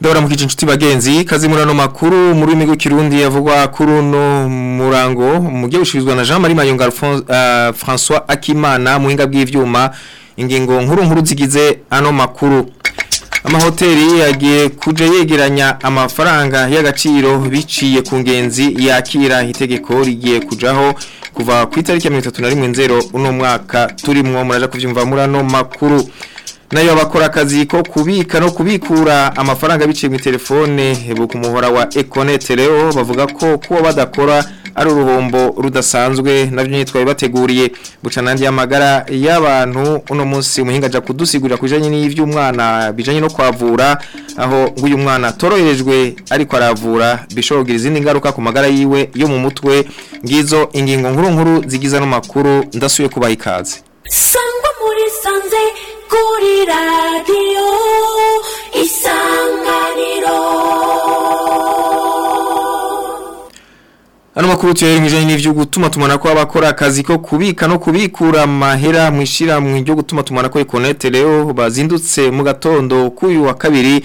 Dora mkije nshuti bagenzi kazi murano makuru muri imigo kirundi yavugwa kuri no murango mugiye gushizwa na Jean Marie Mayonga uh, François Akimana muhinga bw'ivyuma ingingo nkuru nkuru zigize ano makuru amahoteli yagiye kuja yegeranya amafaranga y'agaciro biciye ku ngenzi yakira itegeko rigiye kujaho kuva ku itariki ya 31 nzero uno mwaka turimwo muraja kuvyumva murano makuru nayo bakora akazi ko kubika no kubikura amafaranga biciye mu telefone kumuhora wa ekonete rero bavuga ko kuba badakora ari uruhombo rudasanzwe nabyo nyitwaye bateguriye guca n'andi y'amagara y'abantu uno munsi umuhinga ajya kudusigurira ku bijyanye n'iby'umwana bijanye no kwavura aho uyu mwana toroherejwe ariko aravura bishobogira izindi ngaruka ku magara yiwe yo mu mutwe ngizo ingingo nkuru nkuru zigize ano makuru ndasuye kubaha ikaze sangwa muri sanze kuri radiyo isanganiro ano makuru tuyahereje n'ivyo gutuma tumana ko abakora akazi ko kubika no kubikura amahera mu ishiramwe ryo gutuma tumana ko ikonete rero bazindutse mu gatondo kuyu wa kabiri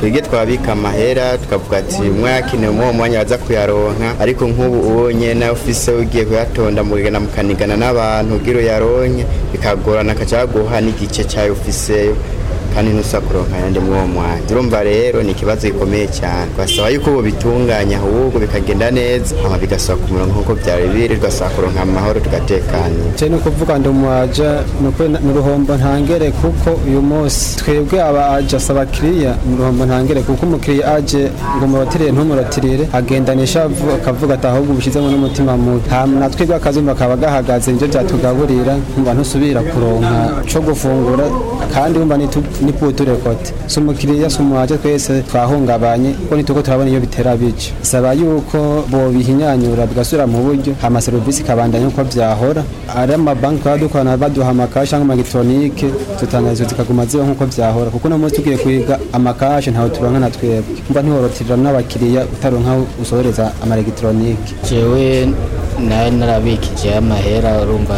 twige twabika amahera tukavuga ati umwe yakenewe uwo mwanya waza kuyaronka ariko nk'ubu ubonye na ofise ugiye kuyatonda mugana mukanigana n'abantu ubwira yaronye bikagorana akaca n'igice cya ofiseyo kandi n'usakuronka yanjye muri mwanya urumva rero ni ikibazo gikomeye cyane basaba yuko ubu bitunganya ahubwo bikagenda neza hama bigasaba ku murongo nk'uko byari biri tugasaba kuronka amahoro tugatekanye cyo ni ukuvuga ndi umu ni uruhombo ntangere kuko uyu munsi twebwe aba aja asaba kiriya ni uruhombo ntangere kuko umukiriya aje ngo muratirire ntumuratire agendanisha akavuga ati ahubwo ubishyizemo n'umutima mubi hama na twebwe akazumba kaba gahagaze nibyo byatugaburira nkumva ntusubira kuronka cyo gufungura kandi wumva nitubu n'ipoto rekote so mukiriya so mwaje twese twahungabanye ko nituko turabona iyo bitera bice saba yuko bo bihinyanyura bigasura mu buryo hama service kabandanya uko byahora ari amabanki badukana baduha amakashi cyangwa amagitonike tutangazo zikaguma ziba nk'uko byahora kuko namunsi tugiye kwiga amakashi ntawe turonka na twebwe mba ntihorotirira n'abakiriya utaronka usohereza amaregitronike jewe nari narabikije amahera urumva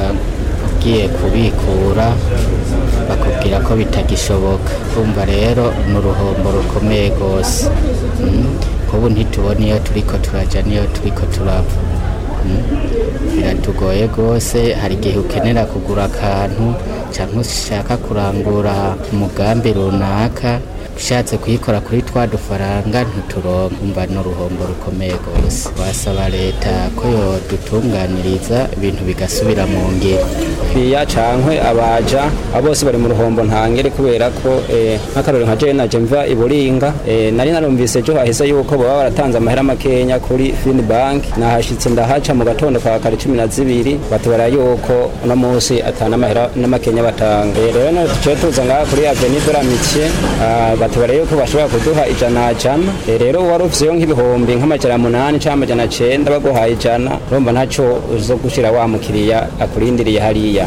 ugiye kubikura batubwira ko bitagishoboka urumva rero ni uruhombo rukomeye rwose nk'ubu hmm? ntitubone iyo turi ko turajya n'iyo turi ko turapfa hmm? biratugoye rwose hari igihe ukenera kugura akantu cyangwa ushaka kurangura umugambi runaka ushatse kuyikora kuri twa dufaranga ntituronka umva ni rukomeye rwose wasaba leta ko yodutunganiriza ibintu bigasubira mu ngiro biya cankwe abaja bose bari mu ruhombo ntangere kubera ko eh, nk'akarori nka jene naje mva iburinga eh, nari narumvise ejo hahise yuko baba baratanze amahera makenya kuri fini banki nahashyitse ndahaca mu gatondo kwa kare cumi na zibiri batubara yuko uno munsi atana amahera n'amakenya batanga rero natuje tuza ngaha kuri aveni de la ah, batubare yuko bashobora kuduha ijana jana eh, rero wari ufiteyo nk'ibihumbi nk'amajana munani cyangwa amajana cyenda baguhaye ijana urumva ntacyo uzo gushyira wa mukiriya akurindiriye hariya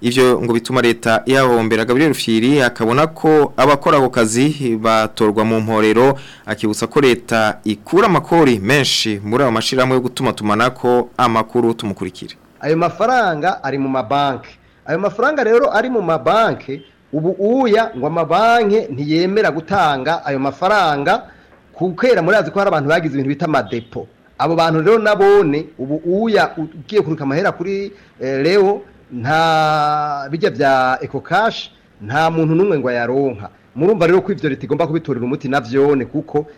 Ivyo ngo bituma leta yahombera Gabriel Firi akabona ko abakora ako kazi batorwa mu mporero akibutsa ko leta ikura amakori menshi muri ayo mashiramwe yo gutuma tumana ko amakuru tumukurikire Ayo mafaranga ari mu mabanki. Ayo mafaranga rero ari mu mabanki ubu uya ngo amabanki ntiyemera gutanga ayo mafaranga kukera muri azi ko hari abantu bagize ibintu bita amadepo. Abo bantu rero nabone ubu uya ugiye kuruka amahera kuri eh, leo nta bijya bya eco nta muntu n'umwe ngo ayaronka murumva rero ko ibyo leta igomba kubitorera umuti na byone kuko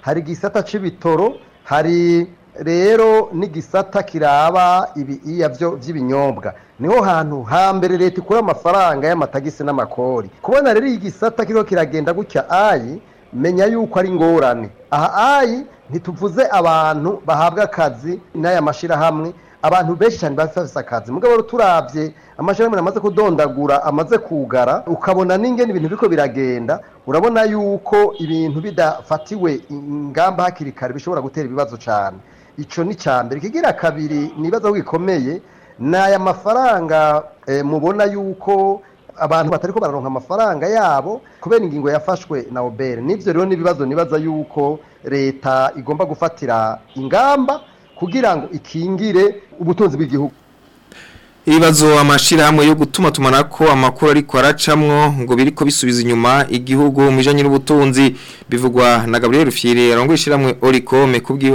hari igisata cy'ibitoro hari rero n'igisata kiraba ibiya by'ibinyobwa niho hantu hambere leta ikura amafaranga y'amatagisi n'amakori kubona rero igisata kiriho kiragenda gutya ayi menya yuko ari ingorane aha ayi ntituvuze abantu bahabwa akazi n'aya mashyirahamwe abantu benshi cyane bafite akazi mugabo turabye amashanyarazi amaze kudondagura amaze kugara ukabona n'ingene ibintu biriko biragenda urabona yuko ibintu bidafatiwe ingamba hakiri kare bishobora gutera ibibazo cyane icyo ni cya mbere ikigira kabiri ni ibibazo bikomeye ni aya mafaranga e, mubona yuko abantu batari ko bararonka amafaranga yabo kubera ingingo yafashwe na oberi n'ibyo rero n'ibibazo nibaza yuko leta igomba gufatira ingamba kugira ngo ikingire ubutunzi bw'igihugu ibibazo amashyirahamwe yo gutuma tumara ko amakuru ariko aracamwo ngo biriko bisubiza inyuma igihugu mu n'ubutunzi bivugwa na Gabriel Rufyiri arongoye ishyirahamwe Oricom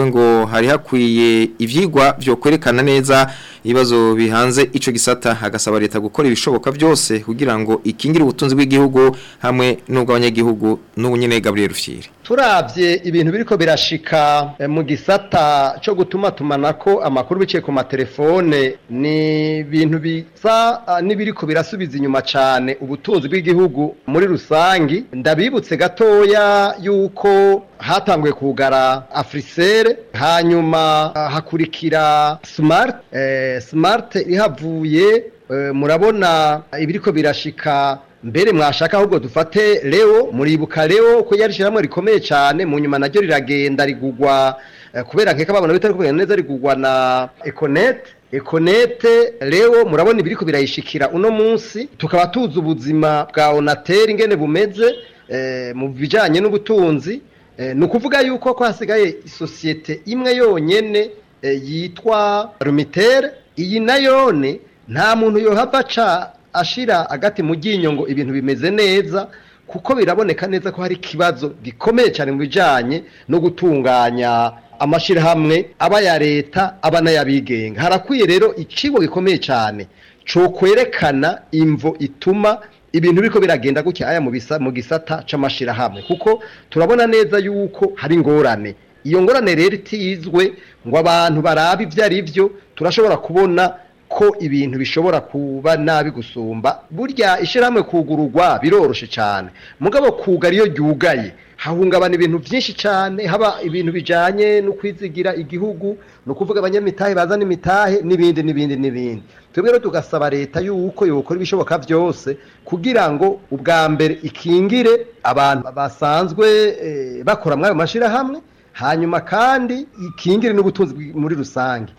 ngo hari hakwiye ivyigwa byo kwerekana neza ibibazo bihanze ico gisata hagasaba leta gukora ibishoboka byose kugira ngo ikingire ubutunzi bw'igihugu hamwe n'ubw'abanyagihugu n'ubunyene Gabriel Rufyiri turavye ibintu biriko birashika eh, mu gisata cyo gutuma tumana ko amakuru biciye ku matelefone ni ibintu bisa ah, nibiriko birasubiza inyuma cyane ubutunzi bw'igihugu muri rusangi ndabibutse gatoya yuko hatangwe kugara afrisere hanyuma hakurikira smart eh, smart ihavuye eh, murabona ibiriko birashika mbere mwashaka ahubwo dufate leo muribuka leo ko yari shyiramo rikomeye cyane mu nyuma naryo riragenda rigugwa eh, kubera nkeka babona bitari kubera neza rigugwa na econet ekonete Leo murabona ibiri ko birayishikira uno munsi tukaba tuzi ubuzima bwa onateri ingene bumeze eh, mu bijyanye n'ubutunzi Eh, ni ukuvuga yuko ko hasigaye isosiyete imwe yonyine eh, yitwa rumitere iyi nayone nta muntu yohava aca ashira agati mu ryinyo ngo ibintu bimeze neza kuko biraboneka neza ko hari ikibazo gikomeye cyane mu bijyanye no gutunganya amashyirahamwe aba aya leta aba n'ayabigenga harakwiye rero ikigo gikomeye cyane cyo kwerekana imvo ituma ibintu biko biragenda gutya aya mu bisa mu gisata c'amashirahamwe kuko turabona neza yuko hari ingorane iyo ngorane rero itizwe ngo abantu baraba ibyo ari byo turashobora kubona ko ibintu bishobora kuba nabi gusumba burya ishyirahamwe kugurugwa biroroshye cyane mugabo kuga iyo ryugaye hahungabana ibintu byinshi cyane haba ibintu bijyanye no kwizigira igihugu ni ukuvuga abanyamitahe bazana imitahe n'ibindi n'ibindi n'ibindi twebwe rero tugasaba leta yuko yokora ibishoboka byose kugira ngo ubwa mbere ikingire abantu basanzwe eh, bakora muri ayo mashyirahamwe hanyuma kandi ikingire n'ubutunzi muri rusange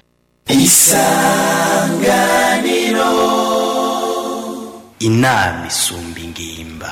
isanganiro inama isumba ingimba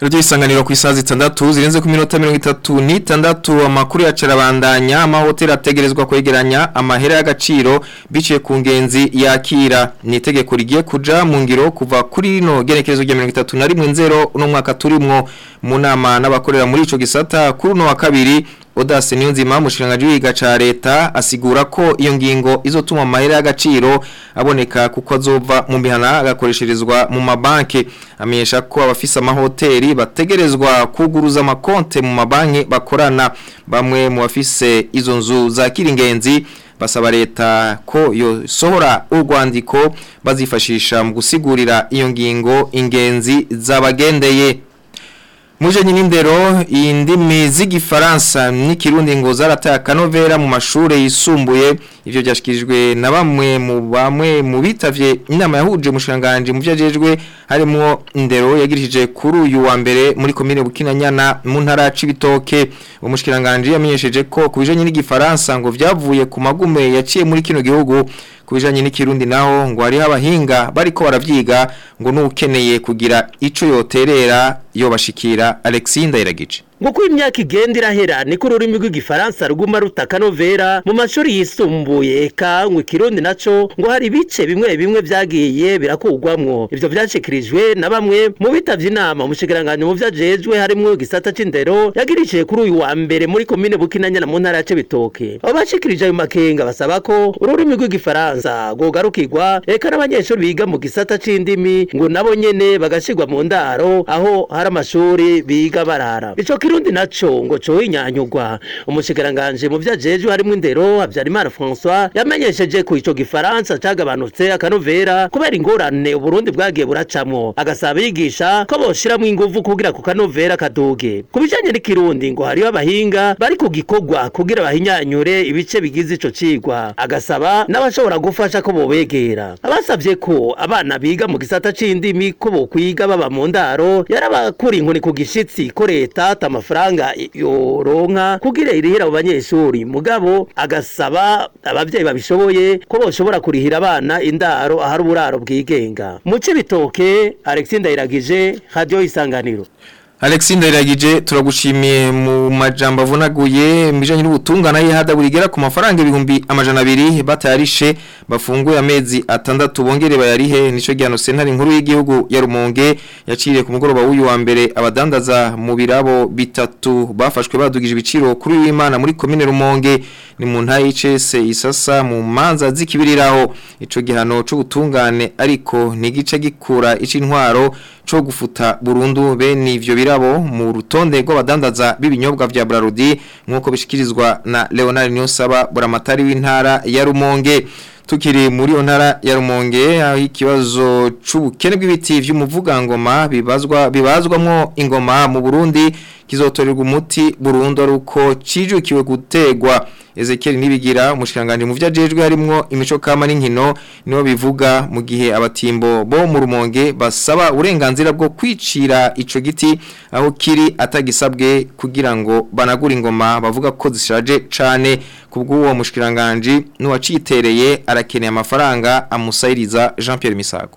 Radio isanganiro ku isaha zitandatu zirenze ku minota 36 amakuru ya carabandanya amahoteli ategerezwa kwegeranya amahera y'agaciro biciye ku ngenzi yakira nitegeko rigiye kuja mu ngiro kuva kuri no genekerezo rya 31 nzero no mwaka turimwo mu nama n'abakorera muri ico gisata kuri no wa kabiri Odase Niyonzima umushikiranganji w'iga ca leta asigura ko iyo ngingo izotuma amahera y'agaciro aboneka kuko azova mu mihana agakoresherezwa mu mabanki amenyesha ko abafise amahoteli bategerezwa kuguruza amakonte mu mabanki bakorana bamwe mu bafise izo nzu za kiringenzi basaba leta ko yosohora ugwandiko bazifashisha mu gusigurira iyo ngingo ingenzi zabagendeye muje nyinindero indimi z'igifaransa n'ikirundi ngo zarataye akanovera mu mashuri yisumbuye ivyo byashyikirijwe na bamwe mu bamwe mu bitavye inama yahuje umushanganje mu vyajejwe harimo indero yagirishije kuri uyu wa mbere muri komine Bukinanyana mu ntara cibitoke umushikiranganje yamenyesheje ko kubijanye n'igifaransa ngo vyavuye ku magume yaciye muri kino gihugu kubijanye n'ikirundi naho ngo hariho abahinga bariko baravyiga ngo n'ukeneye kugira ico yoterera yobashikira Alexi Ndayiragice nk'uko imyaka igenda irahera niko ururimi rw'igifaransa ruguma rutaka akanovera mu mashuri yisumbuye kanywa ikirundi naco ngo hari ibice bimwe bimwe byagiye birakugwamwo ibyo vyashikirijwe na bamwe mu bitavye inama umushikiranganji mu vyajejwe harimwo igisata c'indero yagirije kuri uyu wa mbere muri komine na mu ntara ya cibitoke abo bashikirije ayo makenga basaba ko ururimi rw'igifaransa rwogarukirwa eka n'abanyeshuri biga mu gisata c'indimi ngo nabo nyene bagashirwa mu ndaro aho hari amashuri biga barara ico ikirundi nacyo ngo cyoye inyanyugwa umushikiranganji mu byo ajejwe harimo indero habyarimana francois yamenyesheje ku ico gifaransa cagabanutse akanovera kubera ingorane uburundi bwagiye buracamwo agasaba abigisha ko boshiramwo inguvu kugira ku kanovera kaduge ku bijanye n'ikirundi ngo hariho abahinga bari ku gikorwa kugira bahinyanyure ibice bigize ico cigwa agasaba n'abashobora gufasha ko bobegera abasavye ko abana biga mu gisata c'indimi ko bokwiga baba mu ndaro yarabakura inkoni ku gishitsi ko leta atama amafaranga yoronka kugira irihira abanyeshuri. mugabo agasaba ababyeyi babishoboye ko boshobora kurihira abana indaro ahari uburaro bwigenga muce bitoke Alexi Ndayiragije radio isanganiro Alexi Ndayiragije turagushimiye mu majambo avunaguye mbijanye hada burigera ku mafaranga ibihumbi amajana abiri batayarishe bafunguye amezi atandatu bongere bayarihe nico gihano sentare nkuru y'igihugu ya Rumonge yaciriye ku mugoroba w'uyu wa mbere abadandaza mu birabo bitatu bafashwe badugije ibiciro kuri w'Imana muri commune Rumonge ni mu nta y'icese isasa mu manza z'ikibiriraho ico gihano c'ubutungane ariko ni gice gikura icintwaro cyo gufuta burundu bene ivyo ryabo mu rutonde rw'abadandaza b'ibinyobwa bya Brarudi nk'uko bishikirizwa na Leonard Nyonsaba buramatari w'intara ya Rumonge tukiri muri iyo ya rumonge aho ikibazo cy'ubukene bw'ibiti by'umuvugangoma bibazwa bibazwamo ingoma mu Burundi kizotorerwa umuti burundu ari uko cijukiwe gutegwa Ezekiel nibigira umushikanganje mu vyajejwe harimo imico kama n'inkino niho bivuga mu gihe abatimbo bo mu rumonge basaba uburenganzira bwo kwicira ico giti aho kiri atagisabwe kugira ngo banagura ingoma bavuga ko zishaje cane kubw'uwo mushikiranganje n'uwacitereye arakeneye amafaranga amusayiriza Jean Pierre Misago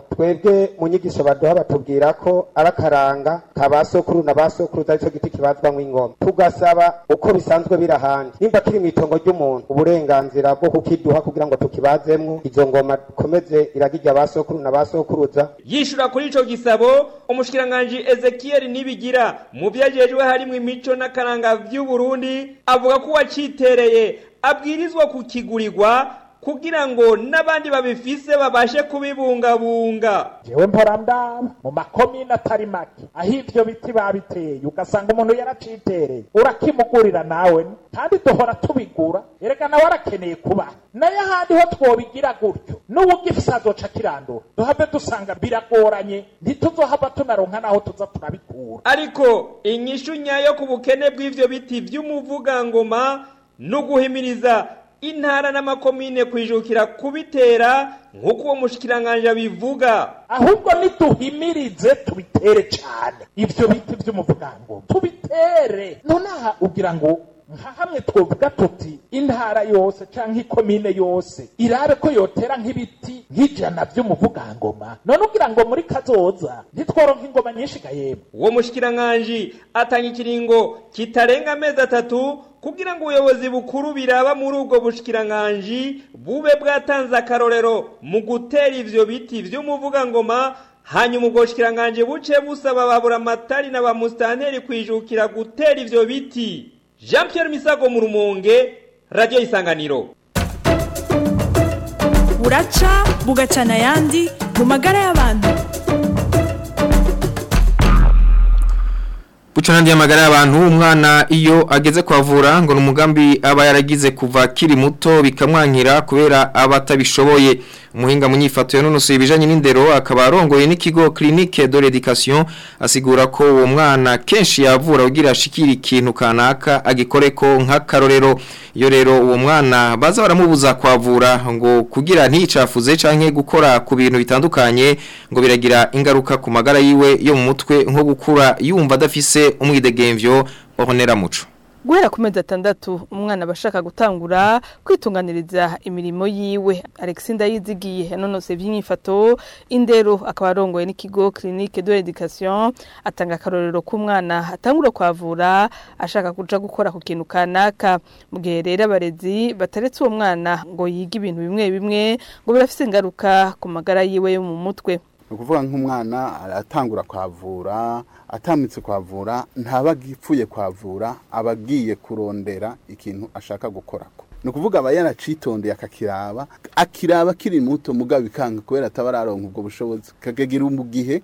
twebwe mu baduha batubwira ko abakaranga ka sokuru na ba sokuru cyo giti kibazwa ingoma tugasaba uko bisanzwe biri ahandi nimba kiri mu itongo ry'umuntu uburenganzira bwo kukiduha kugira ngo tukibazemwo izo ngoma dukomeze iragirya ba sokuru na ba sokuruza yishura kuri icyo gisabo umushikiranganji Ezekiel Nibigira mu byajejwe harimo imico n'akaranga vy'u Burundi avuga ko wacitereye abwirizwa kukigurirwa kugira ngo n'abandi babifise babashe kubibungabunga yewe mporandara mu makomine atari make aho ibyo biti babiteye ugasanga umuntu yaracitereye urakimugurira nawe kandi duhora tubigura erega nawe arakeneye kuba nayo ahandi ho twobigira gutyo n'ubu ugifise azoca kirandura duhave dusanga biragoranye ntituzohava tunaronka n'aho tuza turabikura ariko inyishu nyayo ku bukene bw’ibyo biti vy'umuvugangoma no guhimiriza intara n'amakomine kwijukira kubitera nk'uko uwo mushikiranganji abivuga ahubwo ntiduhimirize tubitere cyane ibyo biti by'umuvugango tubitere nonaha ugira ngo nka hamwe twovuga tuti intara yose cyangwa ikomine yose irabe ko yotera nk'ibiti nk'ijana by'umuvugangoma none ubwira ngo muri kazoza ntitworonka nk’ingoma nyinshi gahembwe uwo mushikiranganji atanga ikiringo kitarenga amezi atatu kugira ngo ubuyobozi bukuru biraba muri ubwo bushikiranganji bube bwatanze akarorero mu gutera ibyo biti vy'umuvugangoma hanyuma ubwo bushikiranganji buce busaba babura amatari na ba musitanteri kwijukira gutera ibyo biti jean Pierre misago mu rumonge radiyo isanganiro buraca bugacana ayandi mu magara y'abantu bucana andi y'amagara y'abantu umwana iyo ageze kwavura ngo ni umugambi aba yaragize kuva akiri muto bikamwankira kubera abatabishoboye muhinga mu ya yanonosoye ibijyanye n'indero akaba arongoye n'ikigo kirinike do redikasiyo asigura ko uwo mwana kenshi yavura ugira ashikira ikintu kanaka agikore ko nk'akarorero iyo rero uwo mwana baza baramubuza kwavura ngo kugira ntiyicafuze cyangwa gukora ku bintu bitandukanye ngo biragira ingaruka ku magara yiwe yo mu mutwe nko gukura yumva adafise umwidegemvyo muco guhera ku mezi atandatu umwana aba ashaka gutangura kwitunganiriza imirimo yiwe alexander yizigiye yanonose iby'imyifato indero akaba arongoye n'ikigo clinique de l'education atanga akarorero k'umwana atangura kwavura ashaka kuja gukora ku kintu kanaka mu gihe rero abarezi bataretse uwo mwana ngo yige ibintu bimwe bimwe ngo birafise ingaruka ku magara yiwe yo mu mutwe ni ukuvuga nk'umwana atangura kwavura atambitse kwavura ntaba agipfuye kwavura aba agiye kurondera ikintu ashaka gukorako ni ukuvuga aba yaracitondeye akakiraba akiraba akiri muto mugabo ikanga kubera atabararonka ubwo bushobozi kakagira mu gihe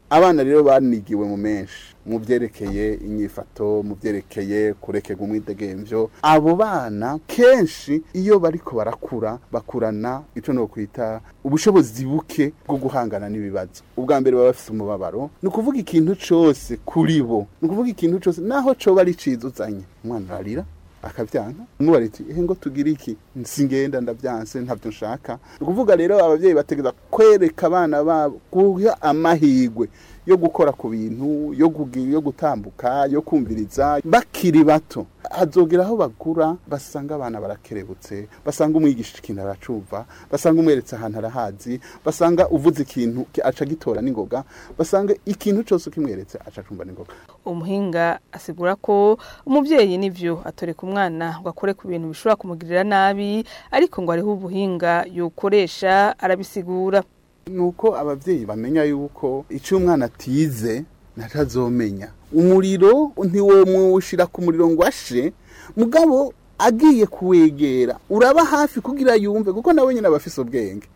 abana rero banigiwe mu menshi mu byerekeye inyifato mu byerekeye kurekega umwidegemvyo abo bana kenshi iyo bariko barakura bakurana ico no kwita ubushobozi buke bwo guhangana n'ibibazo ubwa mbere baba bafise umubabaro ni ukuvuga ikintu cyose kuri bo ni ukuvuga ikintu cyose naho coba ari ciza umwana ararira akabyanka umwe eh, ngo tugire iki nsingenda ndabyanse ntabyo nshaka ni ukuvuga rero ababyeyi bategeza kwereka abana babo guha amahirwe yo gukora ku bintu yo gutambuka yo kumviriza bakiri bato hazogera aho bagura basanga abana barakerebutse basanga umwigisha ikintu aracumva basanga umweretse ahantu arahazi basanga uvuze ikintu aca gitora n'ingoga basanga ikintu cyose ukimweretse aca acumva n'ingoga umuhinga asigura ko umubyeyi n'ibyo atoreka umwana ngo akore ku bintu bishobora kumugirira nabi ariko ngo hariho ubuhinga yokoresha arabisigura Nuko uko ababyeyi bamenya yuko icyo umwana atize ntatazomenya umuriro ntiwo ku muriro ngo ashe mugabo agiye kuwegera uraba hafi kugira yumve kuko nawe nyine aba afise ubwenge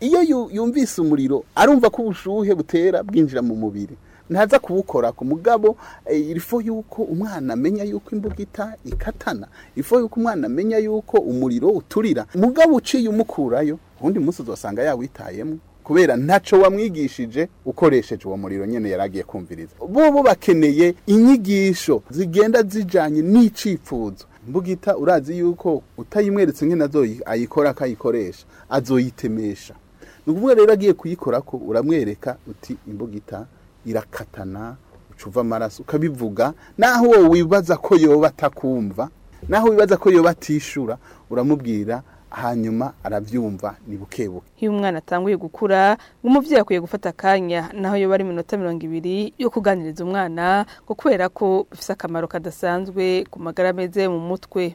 iyo yumvise umuriro arumva ko ubushuhe butera bwinjira mu mubiri ntaza kubukora ku mugabo eh, ifo yuko umwana amenya yuko imbugita ikatana ifo yuko umwana amenya yuko umuriro uturira mugabo uciye umukurayo ubundi munsi uzasanga yawitayemo kubera ntaco wamwigishije ukoresheje uwo muriro nyene yaragiye kumviriza bo bakeneye inyigisho zigenda zijyanye n'icifuzo mbugita urazi yuko utayimweretse nkene nazo ayikora akayikoresha azoyitemesha ni ukuvuga rero agiye kuyikora ko uramwereka uti imbugita irakatana ucuva amaraso ukabivuga naho wibaza ko yoba atakumva naho wibaza ko yoba atishura uramubwira hanyuma arabyumva ni buke iyo umwana atanguye gukura umubyeyi akwiye gufata akanya naho iyo bari iminota mirongo ibiri yo kuganiriza umwana kubera ko bifite akamaro kadasanzwe ku magara ameze mu mutwe